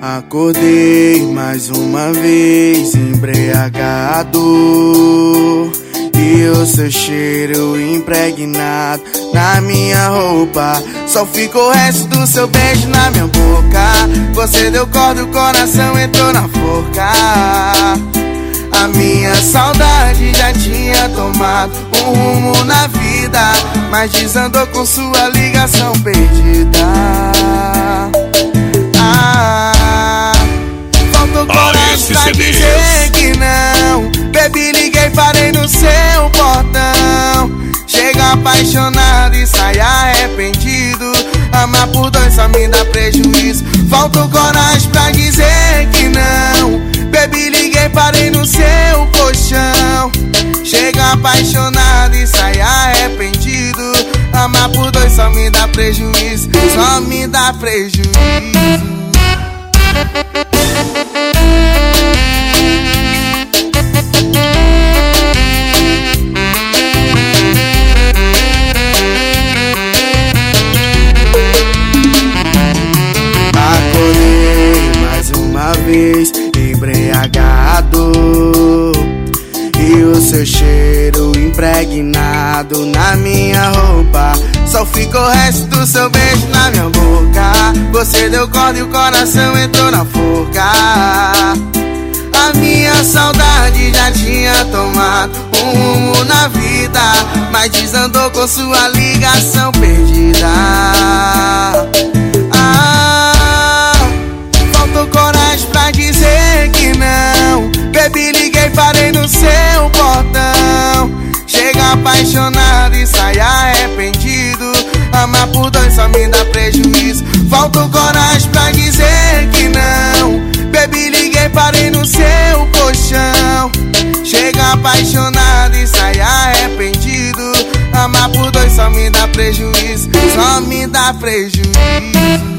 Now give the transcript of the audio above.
Acordei mais uma vez embriagado. E o seu cheiro impregnado na minha roupa. Só ficou o resto do seu beijo na minha boca. Você deu corda, o coração entrou na forca. A minha saudade já tinha tomado um rumo na vida. Mas desandou com sua ligação perdida apaixonado e sai arrependido. Amar por dois só me dá prejuízo. Falta coragem pra dizer que não. Baby, liguei, parei no seu colchão. Chega apaixonado e sai arrependido. Amar por dois só me dá prejuízo. Só me dá prejuízo embriagado E o seu cheiro impregnado na minha roupa. Só ficou o resto do seu beijo na minha boca. Você deu corda e o coração entrou na forca. A minha saudade já tinha tomado um rumo na vida Mas desandou com sua ligação perdida apaixonado e sai arrependido. Amar por dois só me dá prejuízo. Falta coragem pra dizer que não. Baby, liguei, parei no seu colchão. Chega apaixonado e sai arrependido. Amar por dois só me dá prejuízo. Só me dá prejuízo